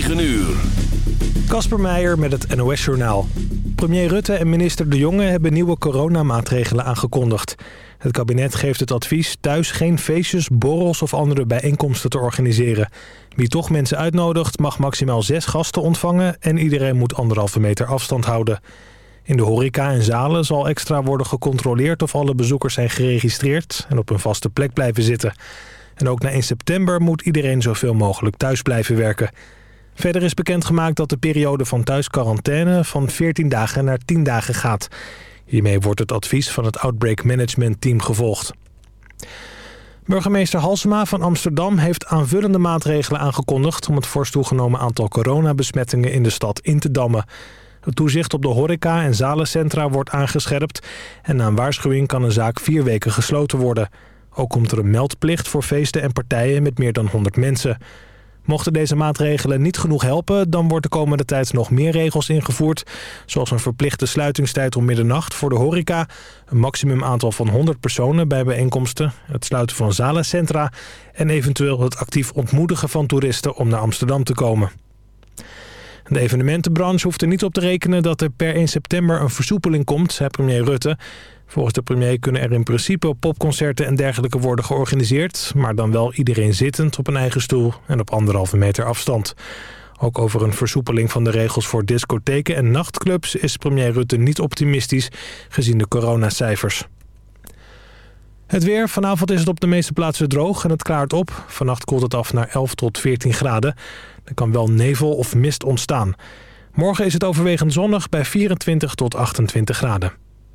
9 uur. Kasper Meijer met het NOS-journaal. Premier Rutte en minister De Jonge hebben nieuwe coronamaatregelen aangekondigd. Het kabinet geeft het advies thuis geen feestjes, borrels of andere bijeenkomsten te organiseren. Wie toch mensen uitnodigt mag maximaal zes gasten ontvangen... en iedereen moet anderhalve meter afstand houden. In de horeca en zalen zal extra worden gecontroleerd of alle bezoekers zijn geregistreerd... en op een vaste plek blijven zitten. En ook na 1 september moet iedereen zoveel mogelijk thuis blijven werken. Verder is bekendgemaakt dat de periode van thuisquarantaine van 14 dagen naar 10 dagen gaat. Hiermee wordt het advies van het Outbreak Management Team gevolgd. Burgemeester Halsema van Amsterdam heeft aanvullende maatregelen aangekondigd... om het fors toegenomen aantal coronabesmettingen in de stad in te dammen. Het toezicht op de horeca en zalencentra wordt aangescherpt... en na een waarschuwing kan een zaak vier weken gesloten worden. Ook komt er een meldplicht voor feesten en partijen met meer dan 100 mensen... Mochten deze maatregelen niet genoeg helpen... dan wordt de komende tijd nog meer regels ingevoerd... zoals een verplichte sluitingstijd om middernacht voor de horeca... een maximum aantal van 100 personen bij bijeenkomsten... het sluiten van zalencentra... en eventueel het actief ontmoedigen van toeristen om naar Amsterdam te komen. De evenementenbranche hoeft er niet op te rekenen dat er per 1 september een versoepeling komt, zei premier Rutte. Volgens de premier kunnen er in principe popconcerten en dergelijke worden georganiseerd... maar dan wel iedereen zittend op een eigen stoel en op anderhalve meter afstand. Ook over een versoepeling van de regels voor discotheken en nachtclubs... is premier Rutte niet optimistisch, gezien de coronacijfers. Het weer. Vanavond is het op de meeste plaatsen droog en het klaart op. Vannacht koelt het af naar 11 tot 14 graden. Er kan wel nevel of mist ontstaan. Morgen is het overwegend zonnig bij 24 tot 28 graden.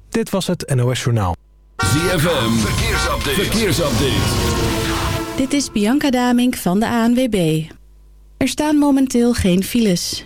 Dit was het NOS Journaal. ZFM, verkeersupdate. verkeersupdate. Dit is Bianca Damink van de ANWB. Er staan momenteel geen files.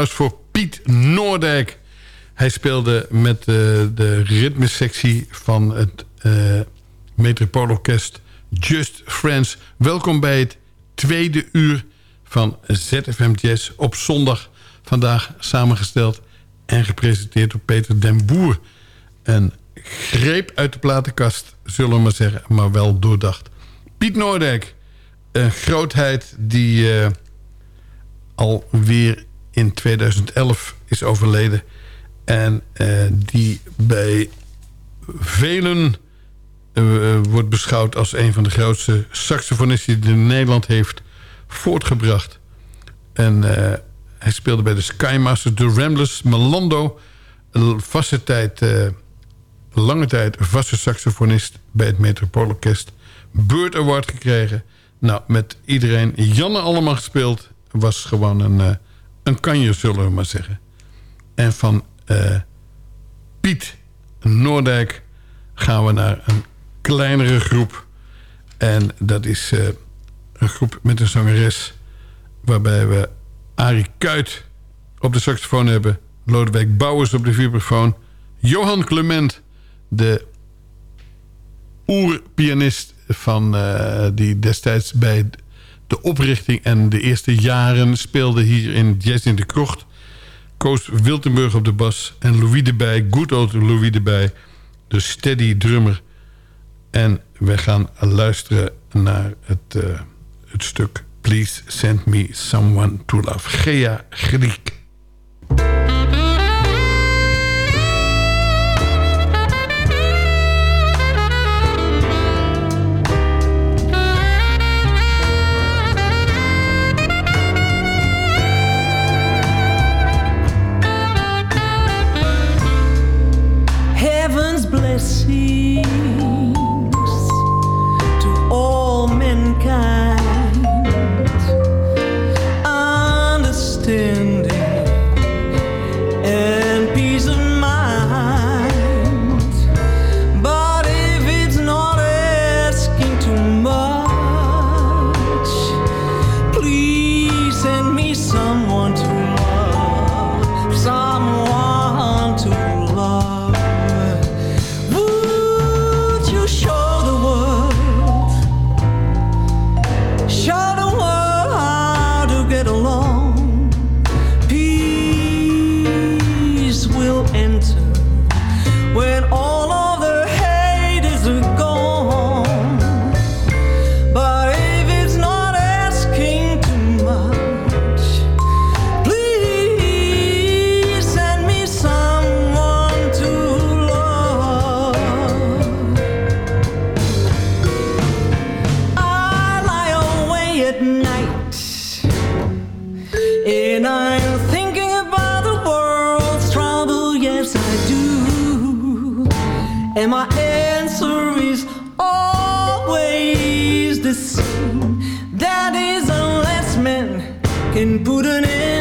applaus voor Piet Noordijk. Hij speelde met uh, de ritmesectie van het uh, Metropoolorkest Just Friends. Welkom bij het tweede uur van ZFM Jazz op zondag. Vandaag samengesteld en gepresenteerd door Peter den Boer. Een greep uit de platenkast, zullen we maar zeggen, maar wel doordacht. Piet Noordijk, een grootheid die uh, alweer in 2011 is overleden. En uh, die bij velen uh, wordt beschouwd als een van de grootste saxofonisten... die Nederland heeft voortgebracht. En hij speelde bij de Skymasters, de Ramblers, Melando... vaste tijd, lange tijd vaste saxofonist bij het Metropoolorkest... Bird Award gekregen. Nou, met iedereen Janne allemaal gespeeld. Was gewoon een, een kanje, zullen we maar zeggen. En van uh, Piet Noordijk gaan we naar een kleinere groep. En dat is uh, een groep met een zangeres... waarbij we Arie Kuit op de saxofoon hebben... Lodewijk Bouwers op de vibrafoon... Johan Clement, de oerpianist van, uh, die destijds bij de oprichting en de eerste jaren speelde hier in Jazz in de Krocht. Koos Wiltenburg op de bas en Louis de Bij, good old Louis de Bij, de steady drummer. En we gaan luisteren naar het, uh, het stuk Please Send Me Someone to Love. Gea Griek. the same. That is, unless men can put an end.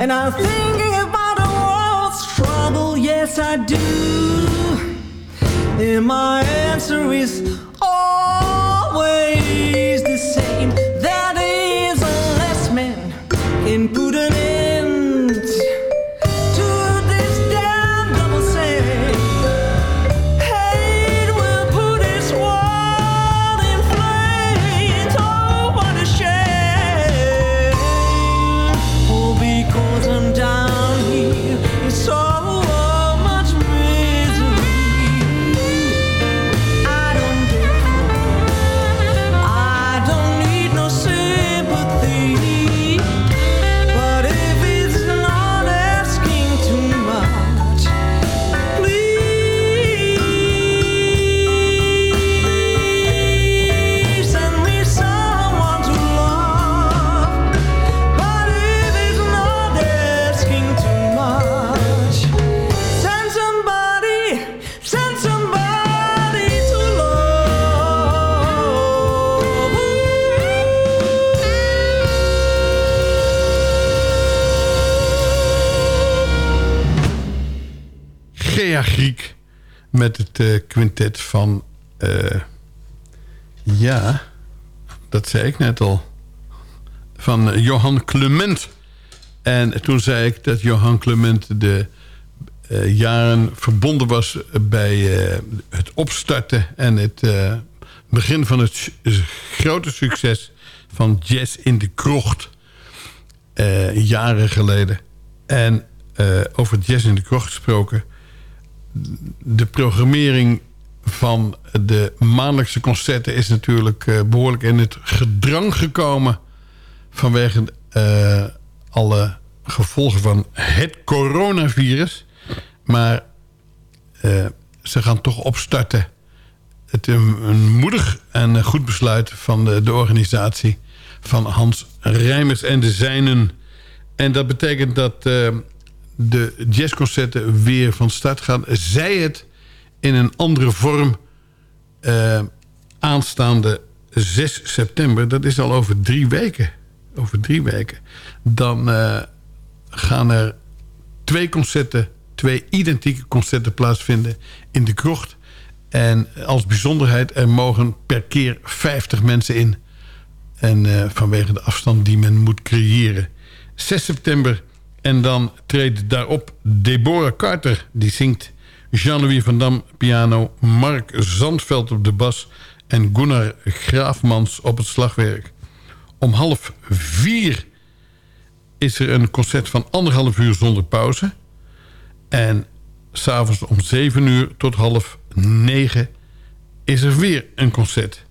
And I'm thinking about the world's trouble, yes I do. And my answer is het eh, quintet van... eh, ja, dat zei ik net al. Van Johan Clement. En toen zei ik dat Johan Clement de eh, jaren verbonden was bij het opstarten... en het begin van het grote succes van Jazz in de Krocht. jaren geleden. En over Jazz in de Krocht gesproken de programmering van de maandelijkse concerten... is natuurlijk eh, behoorlijk in het gedrang gekomen... vanwege eh, alle gevolgen van het coronavirus. Maar eh, ze gaan toch opstarten. Het is een, moedig en goed besluit van de, de organisatie... van Hans Rijmers en de zijnen. En dat betekent dat de jazzconcerten weer van start gaan. Zij het in een andere vorm eh, aanstaande 6 september. Dat is al over drie weken. Over drie weken. Dan eh, gaan er twee concerten, twee identieke concerten plaatsvinden in de krocht. En als bijzonderheid, er mogen per keer 50 mensen in. En eh, vanwege de afstand die men moet creëren. 6 september. En dan treedt daarop Deborah Carter. Die zingt Jean-Louis van Dam piano. Mark Zandveld op de bas. En Gunnar Graafmans op het slagwerk. Om half vier is er een concert van anderhalf uur zonder pauze. En s'avonds om zeven uur tot half negen is er weer een concert.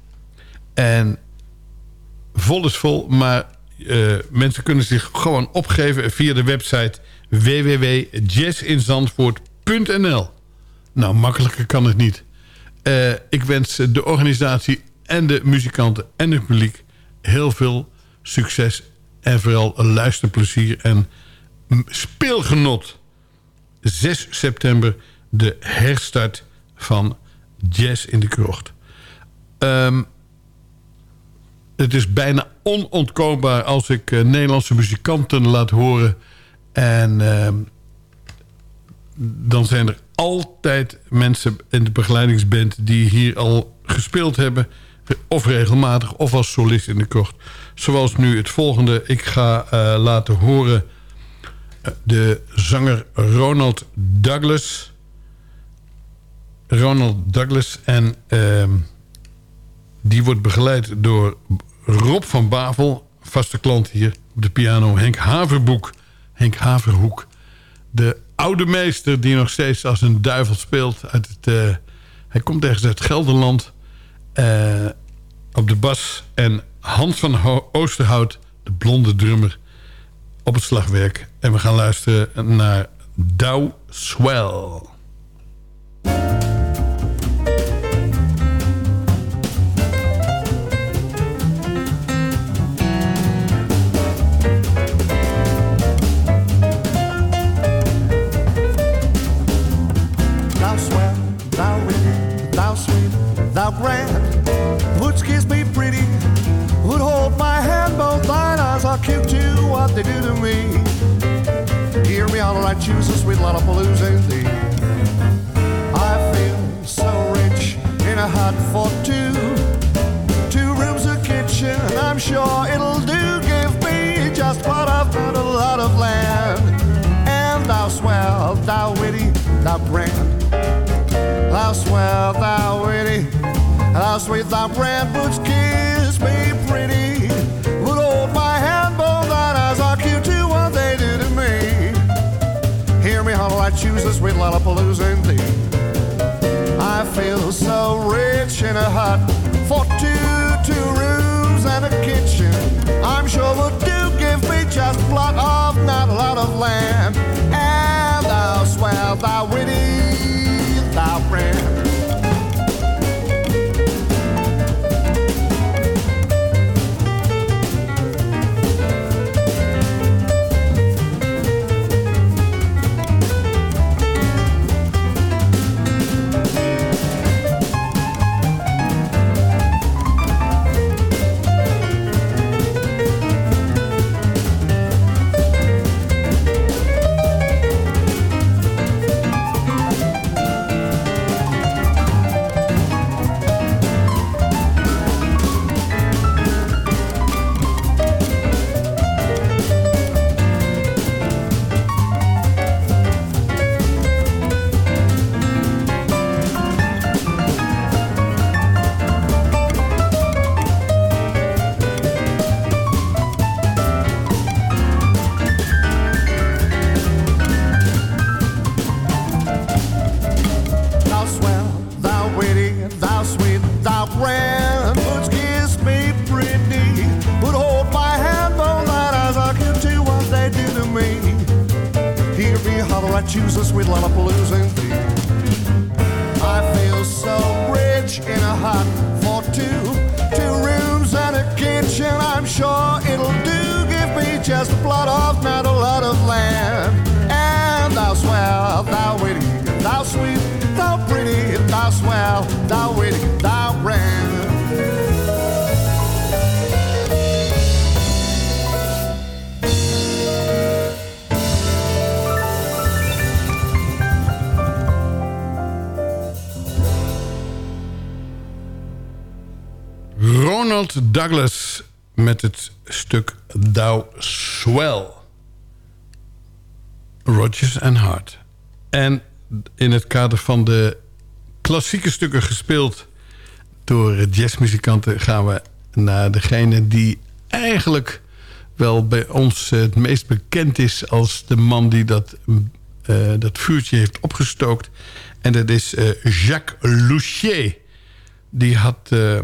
En vol is vol, maar eh, mensen kunnen zich gewoon opgeven via de website www.jazzinzandvoort.nl. Nou, makkelijker kan het niet. Eh, ik wens de organisatie en de muzikanten en het publiek heel veel succes en vooral luisterplezier en speelgenot. 6 september de herstart van Jazz in de Krocht. Ehm, het is bijna onontkoombaar als ik eh, Nederlandse muzikanten laat horen. En ehm, dan zijn er altijd mensen in de begeleidingsband... die hier al gespeeld hebben. Of regelmatig, of als solist in de krocht. Zoals nu het volgende. Ik ga eh, laten horen eh, de zanger Ronald Douglas. Ronald Douglas. En ehm, die wordt begeleid door Rob van Bavel. Vaste klant hier op de piano. Henk Haverboek. Henk Haverhoek. De oude meester die nog steeds als een duivel speelt. Uit het, eh, hij komt ergens uit Gelderland. eh, op de bas. En Hans van Ho- Oosterhout, de blonde drummer, op het slagwerk. En we gaan luisteren naar Dow Swell. They do to me. all I choose a sweet Lollapalooza indeed. I feel so rich in a hut for two. Two rooms, a kitchen, I'm sure it'll do. Give me just what I've got, a lot of land. And thou swell, thou witty, thou grand. Thou swell, thou witty, thou sweet, thou brand, which kiss choose the sweet Lollapalooza indeed. I feel so rich in a hut for two, two rooms and a kitchen. I'm sure would do give me just a plot of not a lot of land. And thou swell, thou witty, thou friend. choose us with Lollapalooza. Douglas met het stuk Thou Swell. Rodgers and Hart. En in het kader van de klassieke stukken gespeeld door jazzmuzikanten... gaan we naar degene die eigenlijk wel bij ons het meest bekend is... als de man die dat, eh, dat vuurtje heeft opgestookt. En dat is eh, Jacques Louchier. Die had eh,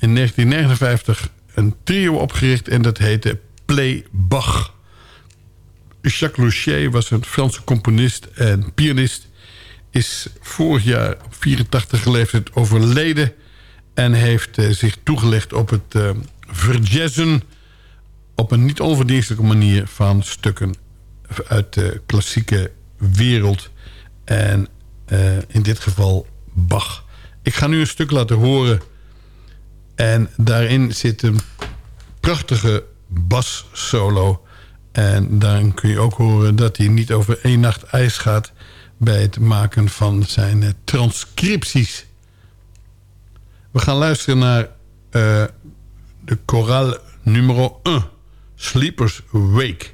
in 1959 een trio opgericht en dat heette Play Bach. Jacques Louchier was een Franse componist en pianist. Is vorig jaar op 84 leeftijd overleden... en heeft eh, zich toegelegd op het eh verjazzen... op een niet onverdienstelijke manier van stukken uit de klassieke wereld. En eh, in dit geval Bach. Ik ga nu een stuk laten horen... En daarin zit een prachtige bassolo. En daarin kun je ook horen dat hij niet over één nacht ijs gaat... bij het maken van zijn eh, transcripties. We gaan luisteren naar eh, de choraal nummer 1. Sleepers Wake.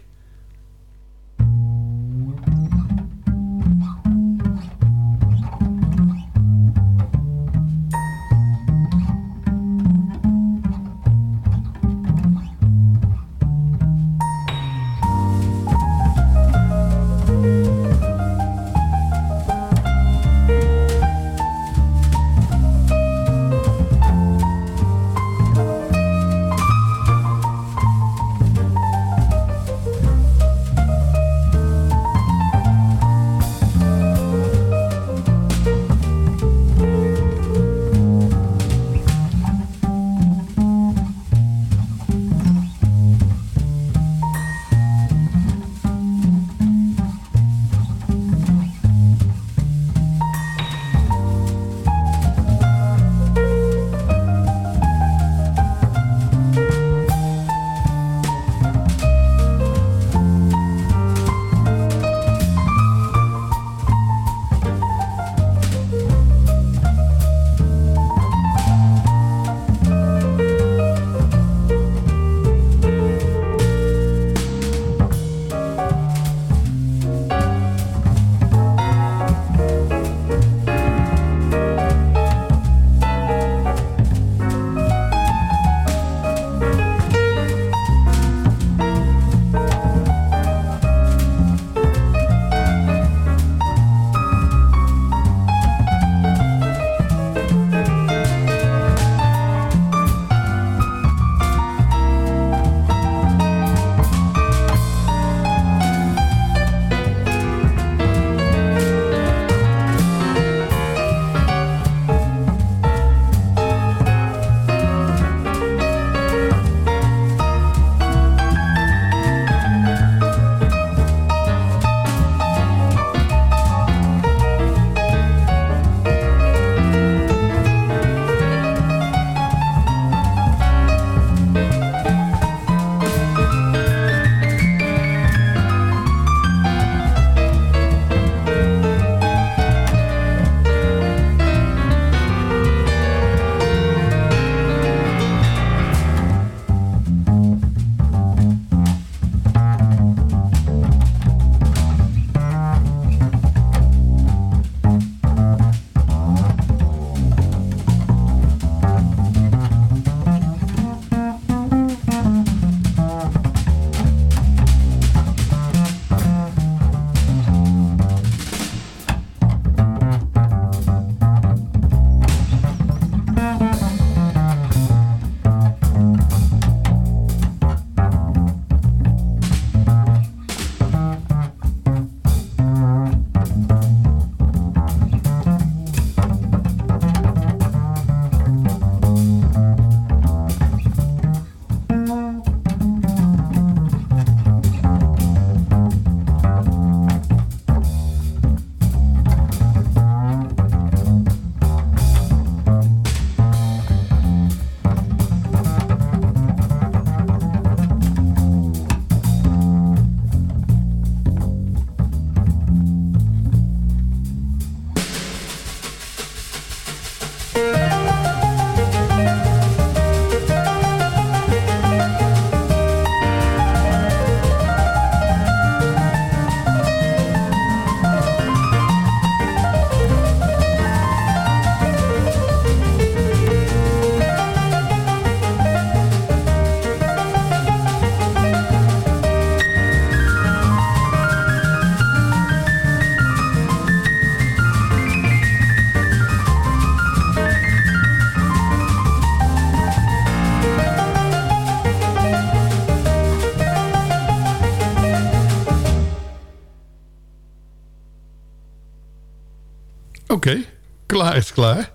Oké, klaar is klaar.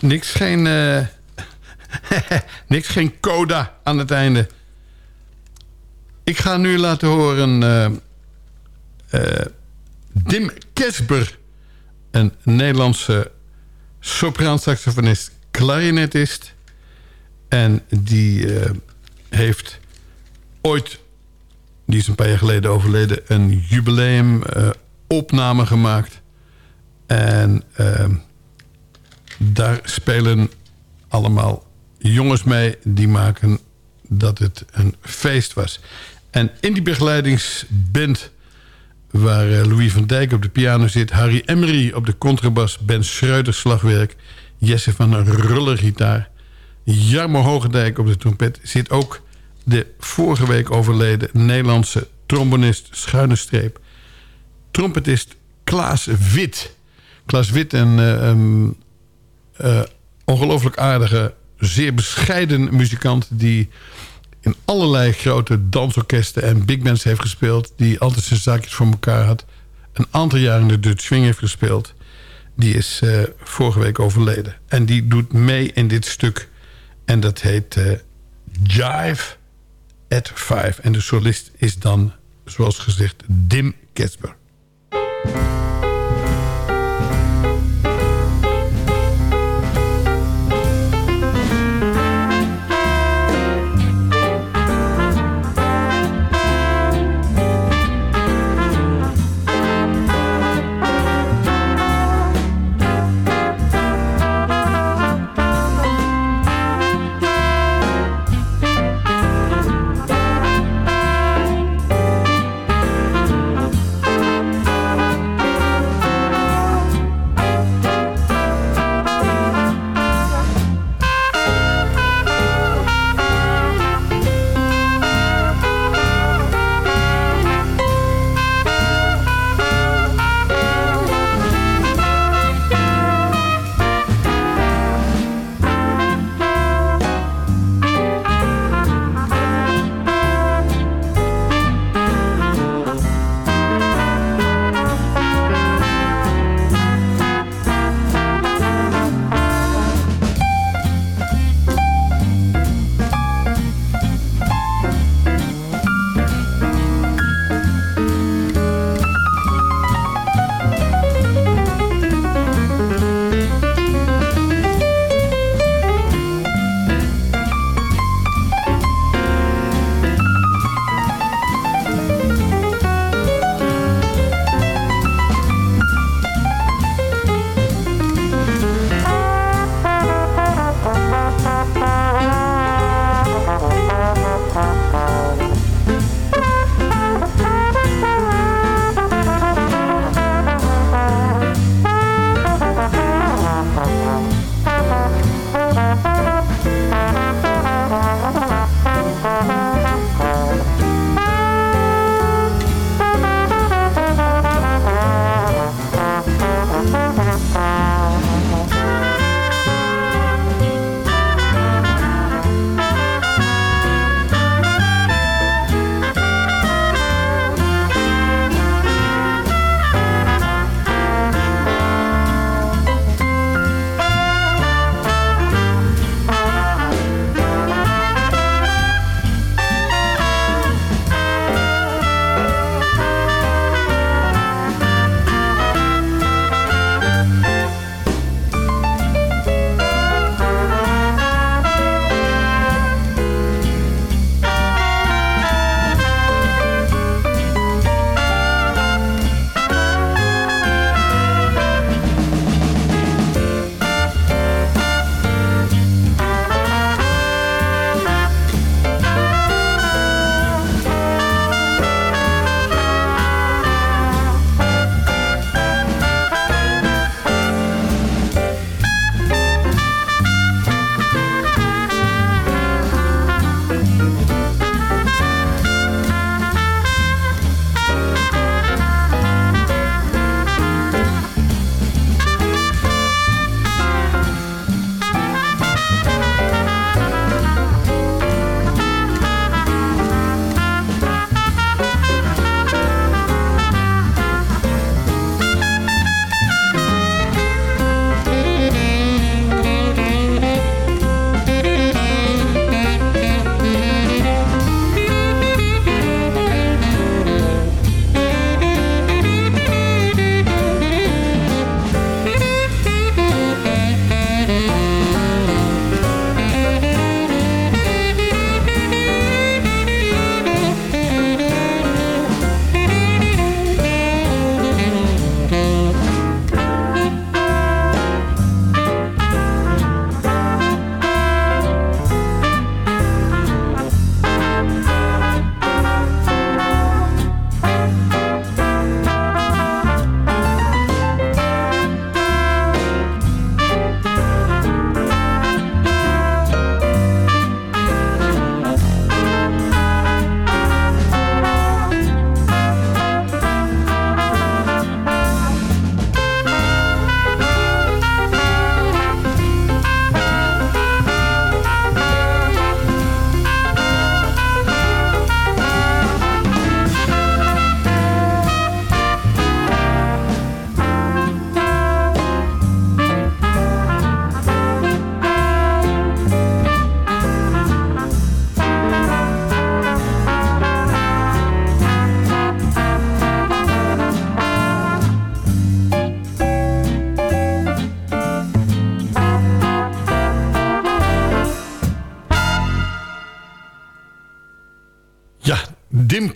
Niks geen... eh, niks geen coda aan het einde. Ik ga nu laten horen... eh, eh, Dim Kesber. Een Nederlandse sopraansaxofonist, clarinetist. En die heeft ooit, die is een paar jaar geleden overleden... een jubileum opname gemaakt. En eh, daar spelen allemaal jongens mee... die maken dat het een feest was. En in die begeleidingsband waar eh, Louis van Dijk op de piano zit... Harry Emery op de contrabas, Ben Schreuder slagwerk... Jesse van der Ruller gitaar... Jarmo Hogendijk op de trompet... zit ook de vorige week overleden Nederlandse trombonist... schuine streep, trompetist Klaas Wit. Klaas Wit, een eh, ehm, eh, ongelooflijk aardige, zeer bescheiden muzikant... die in allerlei grote dansorkesten en big bands heeft gespeeld... die altijd zijn zaakjes voor elkaar had. Een aantal jaar in de Dutch Swing heeft gespeeld. Die is eh, vorige week overleden. En die doet mee in dit stuk. En dat heet Jive at Five. En de solist is dan, zoals gezegd, Dim Kesper.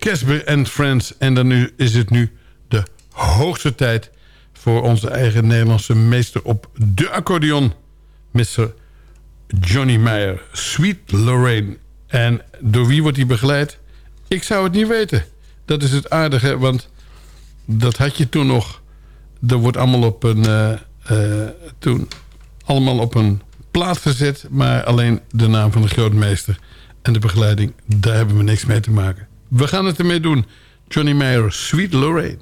Casper en Friends. En dan nu is het nu de hoogste tijd... voor onze eigen Nederlandse meester op de accordeon... Mr. Johnny Meyer, Sweet Lorraine. En door wie wordt hij begeleid? Ik zou het niet weten. Dat is het aardige, want dat had je toen nog. Dat wordt allemaal op een, eh, toen allemaal op een plaat gezet... maar alleen de naam van de grootmeester en de begeleiding... daar hebben we niks mee te maken. We gaan het ermee doen. Johnny Meyer, Sweet Lorraine.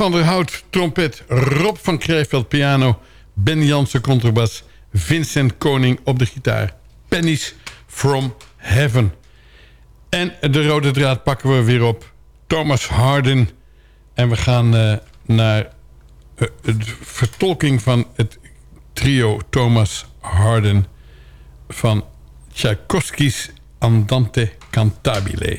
Van der Hout, trompet. Rob van Kreeveld, piano. Ben Jansen, contrabas. Vincent Koning op de gitaar. Pennies from Heaven. En de rode draad pakken we weer op. Thomas Harden. En we gaan uh, naar de vertolking van het trio Thomas Harden... van Tchaikovsky's Andante Cantabile.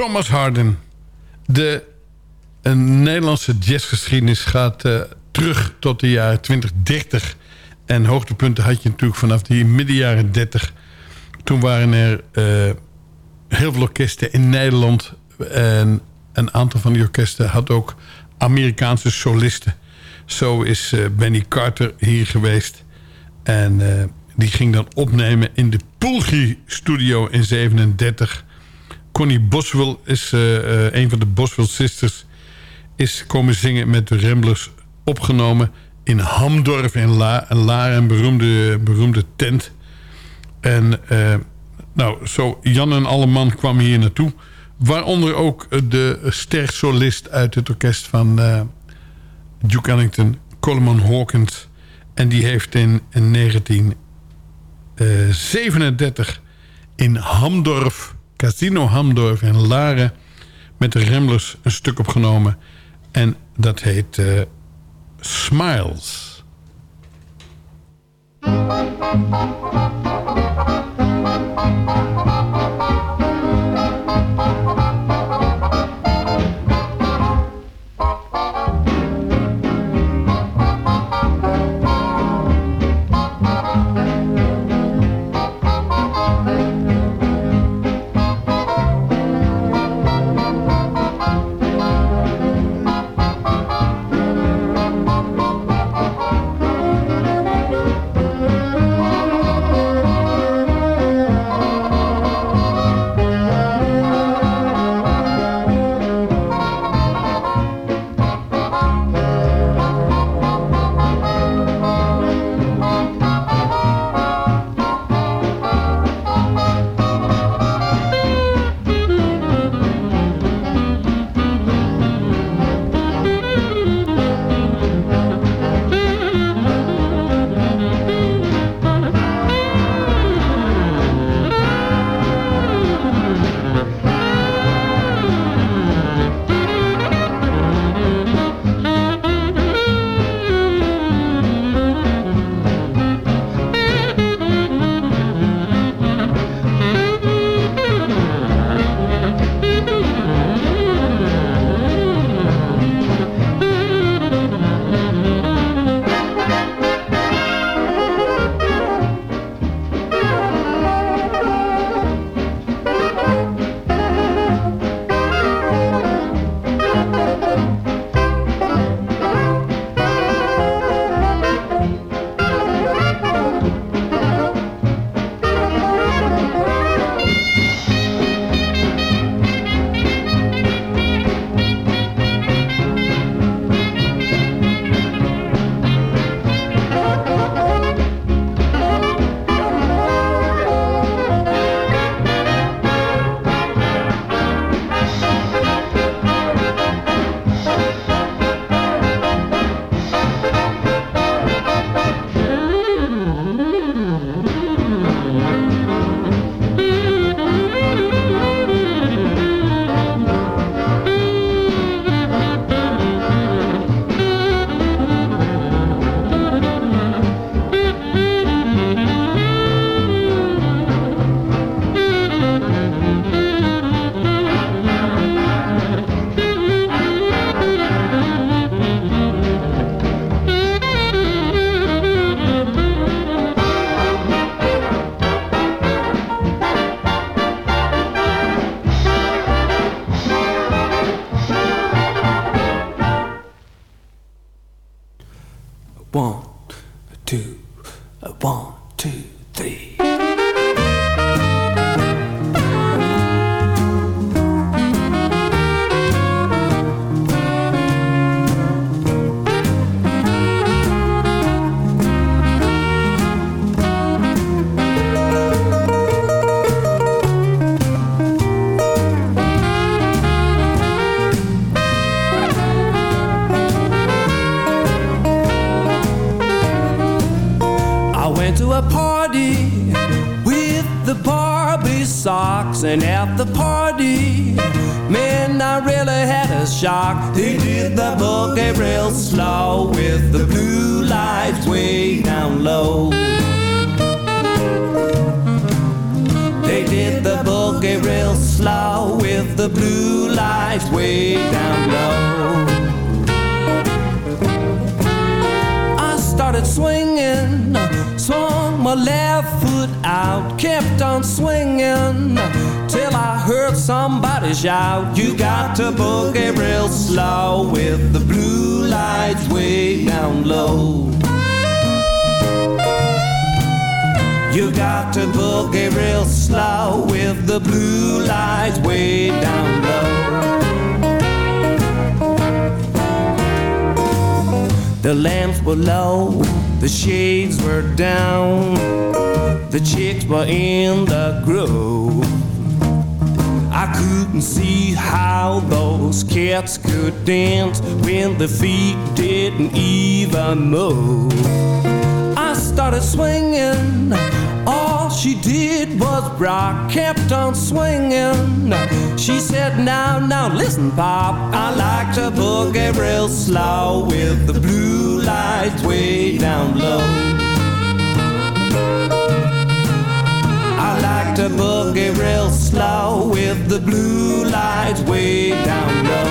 Thomas Harden. De een Nederlandse jazzgeschiedenis gaat uh, terug tot de jaren 2030. En hoogtepunten had je natuurlijk vanaf die midden jaren 30. Toen waren er uh, heel veel orkesten in Nederland. En een aantal van die orkesten had ook Amerikaanse solisten. Zo is uh, Benny Carter hier geweest. En die ging dan opnemen in de Pulgi Studio in 37... Connie Boswell is uh, uh, een van de Boswell Sisters... is komen zingen met de Ramblers opgenomen in Hamdorf in La, een beroemde, beroemde tent. En uh, nou, zo Jan en Alleman kwam hier naartoe. Waaronder ook de stersolist uit het orkest van Duke Ellington, Coleman Hawkins. En die heeft in, in 19... 1937 in Hamdorf, Casino Hamdorf in Laren... met de Ramblers een stuk opgenomen. En dat heet eh, Smiles. The lamps were low, the shades were down, the chicks were in the grove. I couldn't see how those cats could dance when the feet didn't even move. I started swinging she did was rock, kept on swinging. She said, Now, now, listen, Pop, I like to boogie real slow with the blue lights way down low. I like to boogie real slow with the blue lights way down low.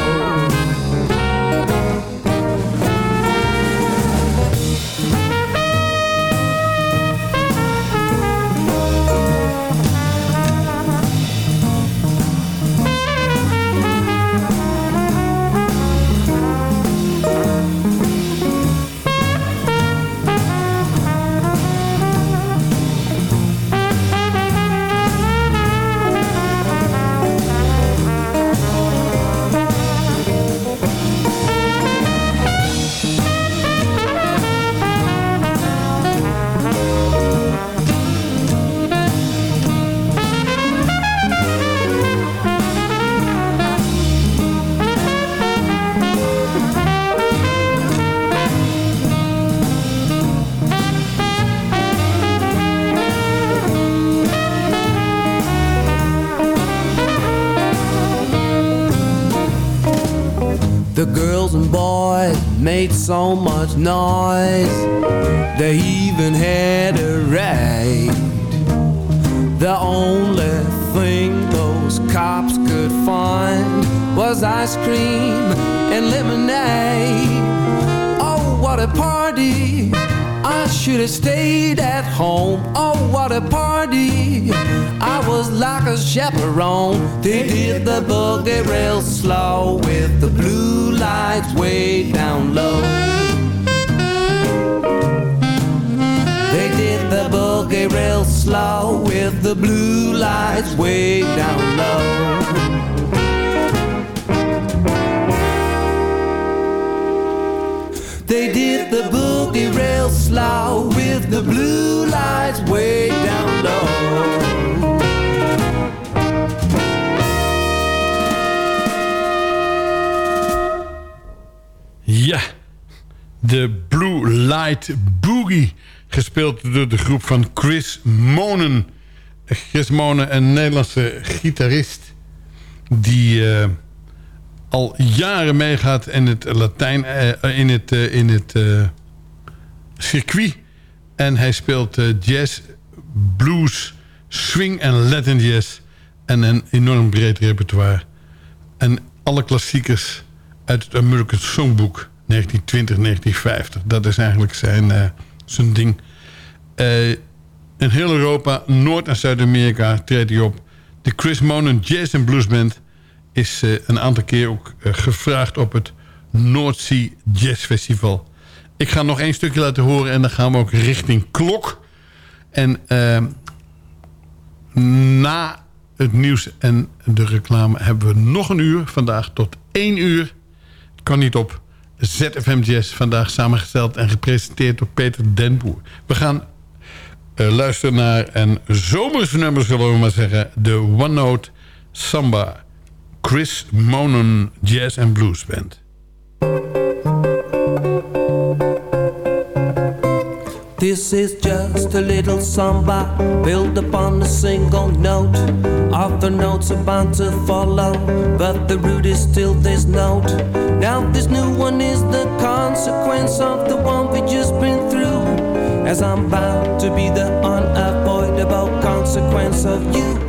The girls and boys made so much noise, they even had a raid. The only thing those cops could find was ice cream and lemonade. Oh, what a party! I should have stayed at home. Oh, what a party! I was like a chaperone. They did the boogie real slow with the blue lights way down low. They did the boogie real slow with the blue lights way down low. They did the boogie real slow with the blue lights way down low. Ja, de Blue Light Boogie. Gespeeld door de groep van Chris Monen. Chris Monen, een Nederlandse gitarist... die eh, al jaren meegaat in het Latijn... eh, in het, eh, in het circuit. En hij speelt jazz, blues, swing en Latin jazz. En een enorm breed repertoire. En alle klassiekers uit het American Songbook 1920-1950. Dat is eigenlijk zijn, eh, zijn ding. Eh, in heel Europa, Noord- en Zuid-Amerika treedt hij op. De Chris Monen Jazz and Blues Band is eh, een aantal keer ook gevraagd op het Noordzee Jazz Festival. Ik ga nog één stukje laten horen en dan gaan we ook richting Klok. En na het nieuws en de reclame hebben we nog een uur. Vandaag tot één uur. Kan niet op ZFM Jazz. Vandaag samengesteld en gepresenteerd door Peter Den Boer. We gaan eh, luisteren naar een zomerse nummer, zullen we maar zeggen. De One Note Samba. Chris Monen Jazz and Blues Band. This is just a little samba built upon a single note. Other notes are bound to follow, but the root is still this note. Now, this new one is the consequence of the one we just been through. As I'm bound to be the unavoidable consequence of you.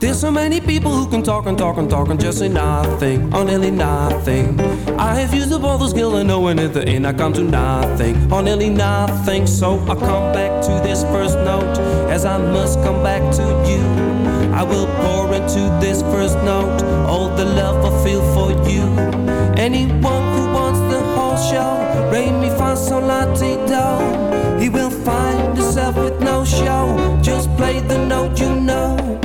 There's so many people who can talk and talk and talk and just say nothing, or nearly nothing. I have used up all the skill and knowing at the end I come to nothing, or nearly nothing. So I come back to this first note, as I must come back to you. I will pour into this first note all the love I feel for you. Anyone who wants the whole show, re mi fa sol la ti. He will find himself with no show. Just play the note you know.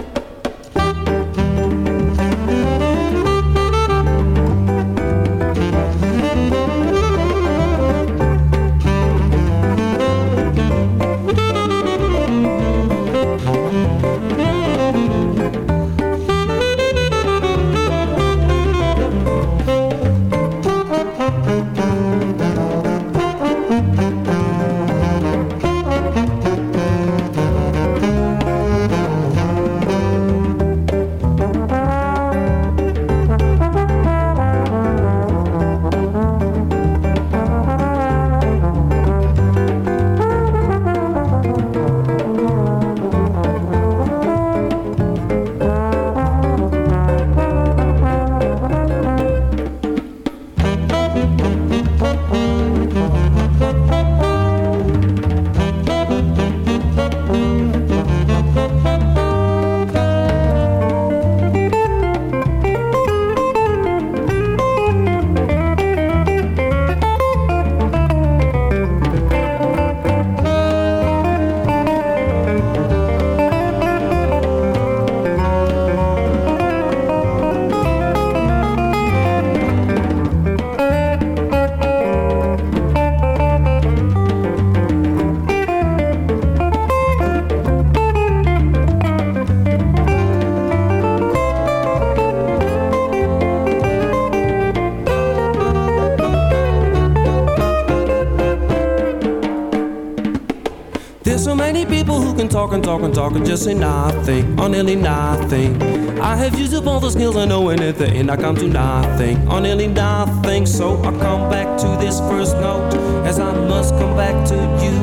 People who can talk and talk and just say nothing, or nearly nothing. I have used up all the skills I know, and at the end I come to nothing, or nearly nothing. So I come back to this first note, as I must come back to you.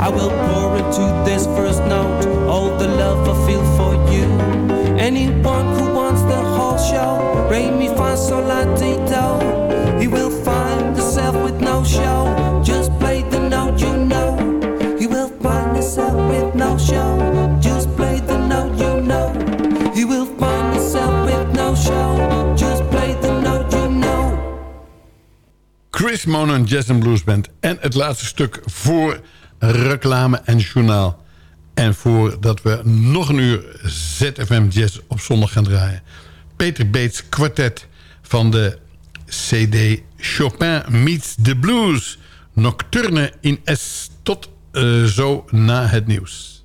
I will pour into this first note all the love I feel for you. Anyone who wants the whole show, rate me fa sol la. He will Monon Jazz and Blues Band. En het laatste stuk voor reclame en journaal. En voordat we nog een uur ZFM Jazz op zondag gaan draaien. Peter Bates kwartet van de CD Chopin Meets the Blues. Nocturne in S. Tot eh, zo na het nieuws.